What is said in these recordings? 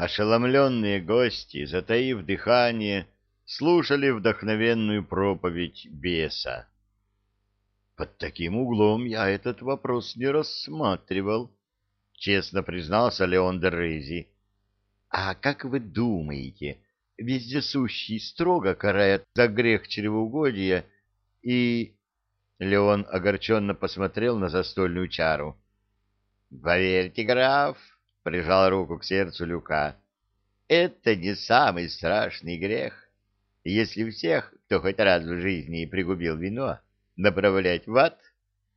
Ошеломленные гости, затаив дыхание, слушали вдохновенную проповедь беса. Под таким углом я этот вопрос не рассматривал, честно признался Леон Дерези. А как вы думаете, вездесущий строго карает за грех чревоугодия и... Леон огорченно посмотрел на застольную чару. — Поверьте, граф, — прижал руку к сердцу Люка, — это не самый страшный грех. Если всех, кто хоть раз в жизни пригубил вино, направлять в ад,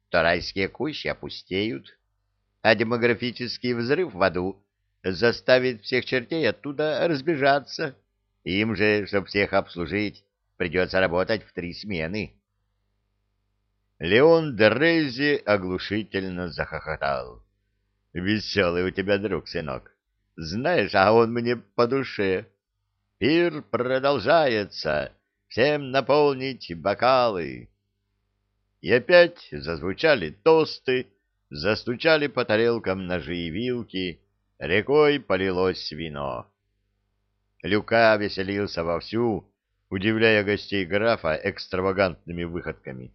то райские кущи опустеют, а демографический взрыв в аду заставит всех чертей оттуда разбежаться. Им же, чтобы всех обслужить, придется работать в три смены. Леон Дерези оглушительно захохотал. — Веселый у тебя друг, сынок. Знаешь, а он мне по душе. Пир продолжается. Всем наполнить бокалы. И опять зазвучали тосты, застучали по тарелкам ножи и вилки, рекой полилось вино. Люка веселился вовсю, удивляя гостей графа экстравагантными выходками.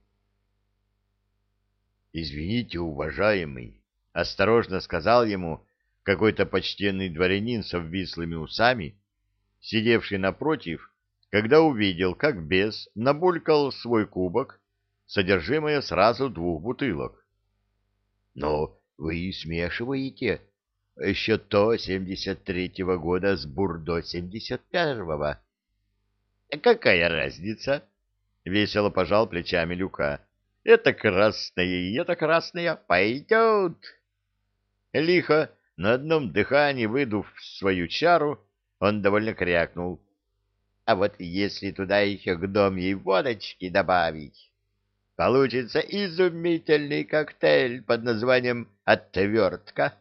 «Извините, уважаемый», — осторожно сказал ему какой-то почтенный дворянин с обвислыми усами, сидевший напротив, когда увидел, как бес набулькал свой кубок, содержимое сразу двух бутылок. «Но вы смешиваете счето 73-го года с бурдо 71-го». «Какая разница?» — весело пожал плечами Люка. Это красное и это красное пойдет. Лихо, на одном дыхании выдув свою чару, он довольно крякнул. А вот если туда еще гномьей водочки добавить, получится изумительный коктейль под названием «Отвертка».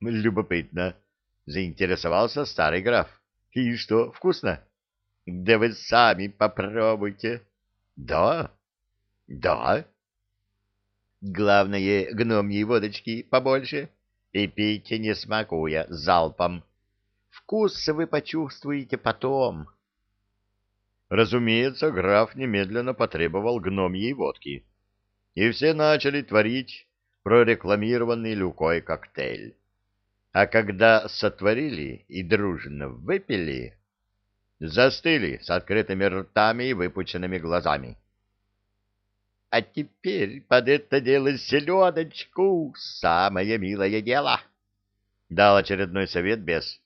Любопытно, заинтересовался старый граф. И что, вкусно? Да вы сами попробуйте. Да, да. Главное, гномьей водочки побольше и пейте, не смакуя, залпом. Вкус вы почувствуете потом. Разумеется, граф немедленно потребовал гномьей водки, и все начали творить прорекламированный люкой коктейль. А когда сотворили и дружно выпили, застыли с открытыми ртами и выпученными глазами. А теперь под это дело селедочку, самое милое дело. Дал очередной совет без.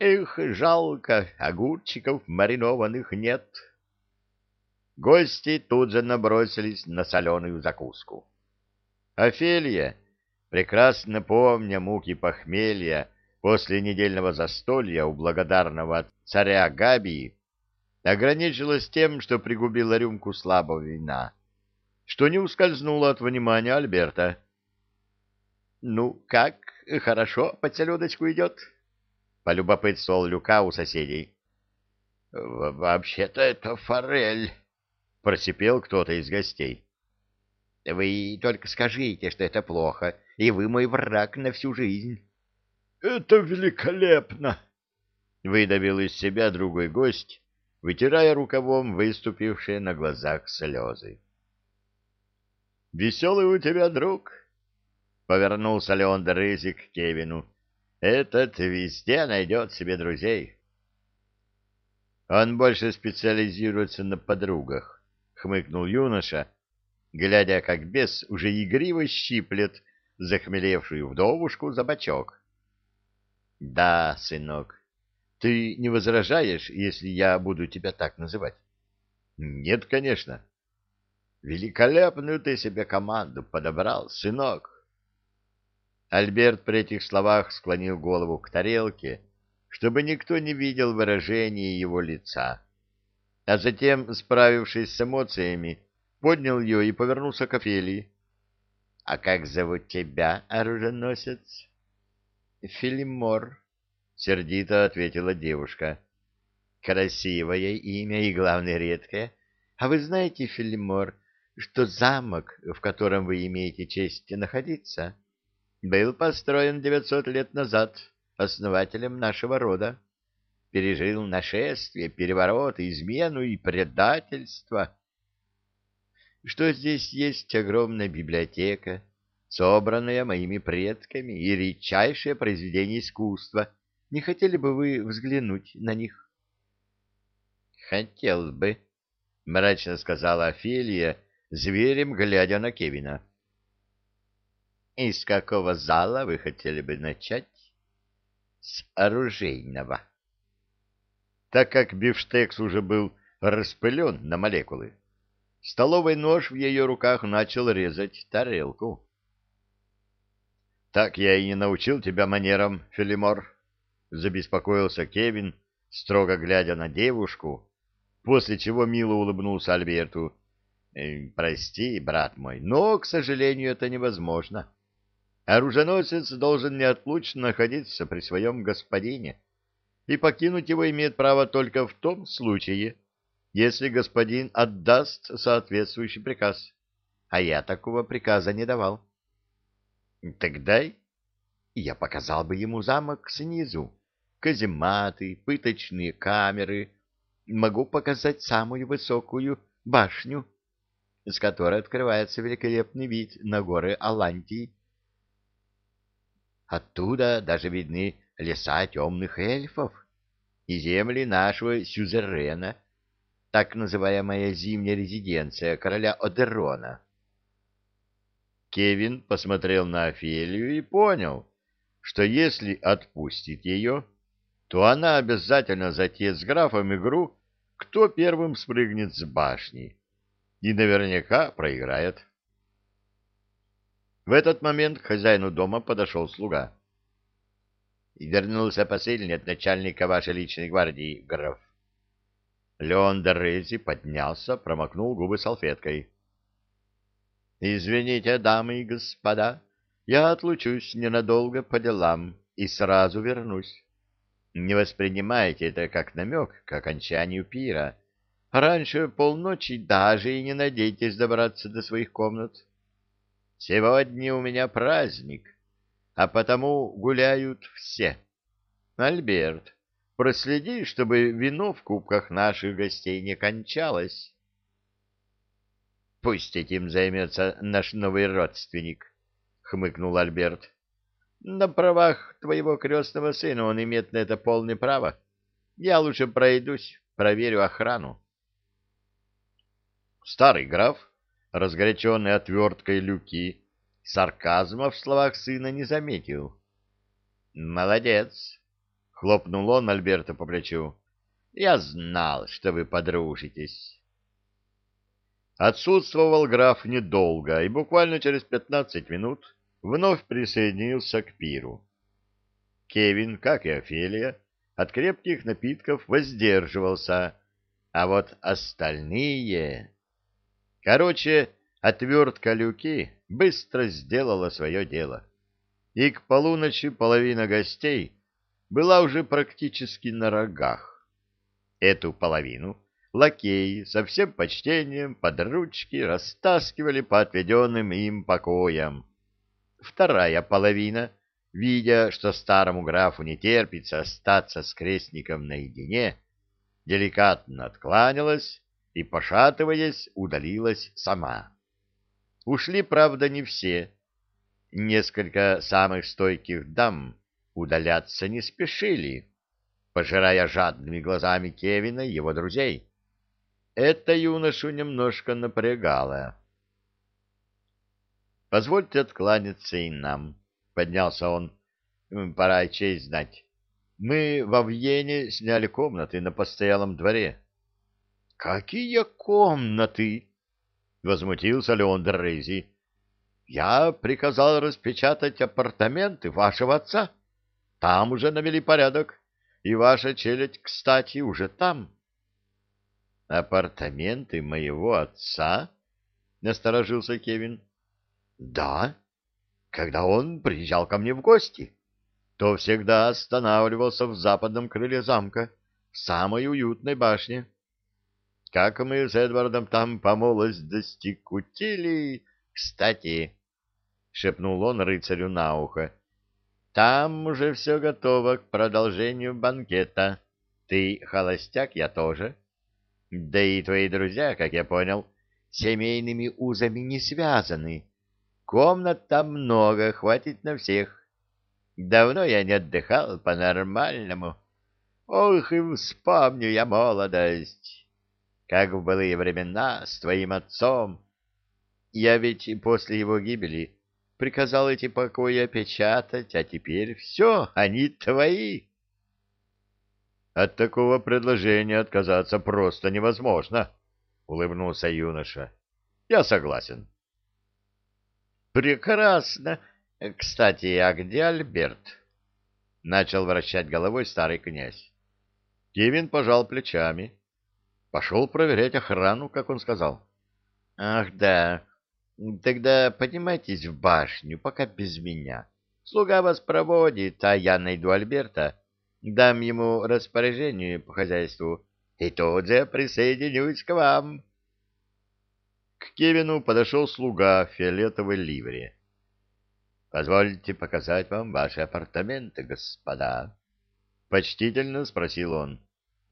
Эх, жалко, огурчиков маринованных нет. Гости тут же набросились на соленую закуску. Офелия, прекрасно помня муки похмелья после недельного застолья у благодарного царя Габии, ограничилась тем, что пригубила рюмку слабого вина — что не ускользнуло от внимания Альберта. — Ну, как, хорошо под селедочку идет? — полюбопытствовал Люка у соседей. — Вообще-то это форель, — просипел кто-то из гостей. — Вы только скажите, что это плохо, и вы мой враг на всю жизнь. — Это великолепно! — выдавил из себя другой гость, вытирая рукавом выступившие на глазах слезы. Веселый у тебя друг, — повернулся Леон Дрызик к Кевину. — Этот везде найдет себе друзей. — Он больше специализируется на подругах, — хмыкнул юноша, глядя, как бес уже игриво щиплет захмелевшую вдовушку за бочок. — Да, сынок, ты не возражаешь, если я буду тебя так называть? — Нет, конечно. — Великолепную ты себе команду подобрал, сынок. Альберт при этих словах склонил голову к тарелке, чтобы никто не видел выражения его лица. А затем, справившись с эмоциями, поднял ее и повернулся к Офелии. — А как зовут тебя, оруженосец? — Филимор, — сердито ответила девушка. — Красивое имя и, главное, редкое. А вы знаете, Филимор, что замок, в котором вы имеете честь находиться, был построен 900 лет назад основателем нашего рода. Пережил нашествие, перевороты, измену и предательство. Что здесь есть огромная библиотека, собранная моими предками, и редчайшее произведение искусства. Не хотели бы вы взглянуть на них? — Хотел бы, — мрачно сказала Офелия, зверем глядя на Кевина. — Из какого зала вы хотели бы начать? — С оружейного. Так как бифштекс уже был распылен на молекулы, столовый нож в ее руках начал резать тарелку. Так я и не научил тебя манерам, Филимор, забеспокоился Кевин, строго глядя на девушку, после чего мило улыбнулся Альберту. «Э, прости, брат мой, но, к сожалению, это невозможно. Оруженосец должен неотлучно находиться при своем господине, и покинуть его имеет право только в том случае, если господин отдаст соответствующий приказ. А я такого приказа не давал. — Тогда я показал бы ему замок снизу, казематы, пыточные камеры. Могу показать самую высокую башню, с которой открывается великолепный вид на горы Алантии. Оттуда даже видны леса темных эльфов и земли нашего сюзерена, так называемая зимняя резиденция короля Одерона. Кевин посмотрел на Офелию и понял, что если отпустит ее, то она обязательно затеет с графом игру, кто первым спрыгнет с башни, и наверняка проиграет. В этот момент к хозяину дома подошел слуга. И вернулся посыльный от начальника вашей личной гвардии, граф. Леон Дорези поднялся, промокнул губы салфеткой. Извините, дамы и господа, я отлучусь ненадолго по делам и сразу вернусь. Не воспринимайте это как намек к окончанию пира. Раньше полночи даже и не надейтесь добраться до своих комнат. Сегодня у меня праздник, а потому гуляют все. Альберт, проследи, чтобы вино в кубках наших гостей не кончалось. Пусть этим займется наш новый родственник, — хмыкнул Альберт. — На правах твоего крестного сына он имеет на это полное право. Я лучше пройдусь, проверю охрану. Старый граф, разгоряченный отверткой люки, сарказма в словах сына не заметил. — Молодец! — хлопнул он Альберта по плечу. — Я знал, что вы подружитесь. Отсутствовал граф недолго и буквально через пятнадцать минут вновь присоединился к пиру. Кевин, как и Офелия, от крепких напитков воздерживался, а вот остальные... Короче, отвертка люки быстро сделала свое дело, и к полуночи половина гостей была уже практически на рогах. Эту половину лакеи со всем почтением под ручки растаскивали по отведенным им покоям. Вторая половина, видя, что старому графу не терпится остаться с крестником наедине, деликатно откланялась и, пошатываясь, удалилась сама. Ушли, правда, не все. Несколько самых стойких дам удаляться не спешили, пожирая жадными глазами Кевина и его друзей это юношу немножко напрягало. «Позвольте откланяться и нам», — поднялся он. «Пора честь знать. Мы во Вьене сняли комнаты на постоялом дворе». «Какие комнаты?» — возмутился Леон Дрейзи. «Я приказал распечатать апартаменты вашего отца. Там уже навели порядок, и ваша челядь, кстати, уже там». «Апартаменты моего отца?» — насторожился Кевин. «Да. Когда он приезжал ко мне в гости, то всегда останавливался в западном крыле замка, в самой уютной башне. Как мы с Эдвардом там по молодости кутили... Кстати, — шепнул он рыцарю на ухо, там уже все готово к продолжению банкета. Ты холостяк, я тоже. Да и твои друзья, как я понял, семейными узами не связаны. Комнат там много, хватит на всех. Давно я не отдыхал по-нормальному. Ох, и вспомню я молодость. Как в былые времена с твоим отцом. Я ведь после его гибели приказал эти покои опечатать, а теперь все, они твои. От такого предложения отказаться просто невозможно, — улыбнулся юноша. — Я согласен. — Прекрасно. Кстати, а где Альберт? — начал вращать головой старый князь. Кевин пожал плечами. Пошел проверять охрану, как он сказал. — Ах, да. Тогда поднимайтесь в башню, пока без меня. Слуга вас проводит, а я найду Альберта дам ему распоряжение по хозяйству и тут же присоединюсь к вам. К Кевину подошел слуга в фиолетовой ливре. — Позвольте показать вам ваши апартаменты, господа. — почтительно спросил он.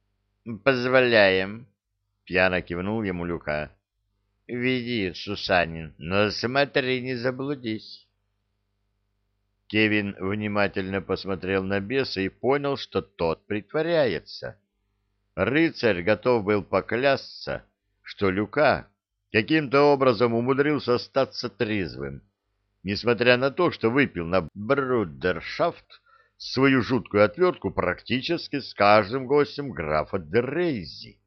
— Позволяем, — пьяно кивнул ему Люка. — Веди, Сусанин, но смотри, не заблудись. Кевин внимательно посмотрел на беса и понял, что тот притворяется. Рыцарь готов был поклясться, что Люка каким-то образом умудрился остаться трезвым, несмотря на то, что выпил на брудершафт свою жуткую отвертку практически с каждым гостем графа Дерейзи.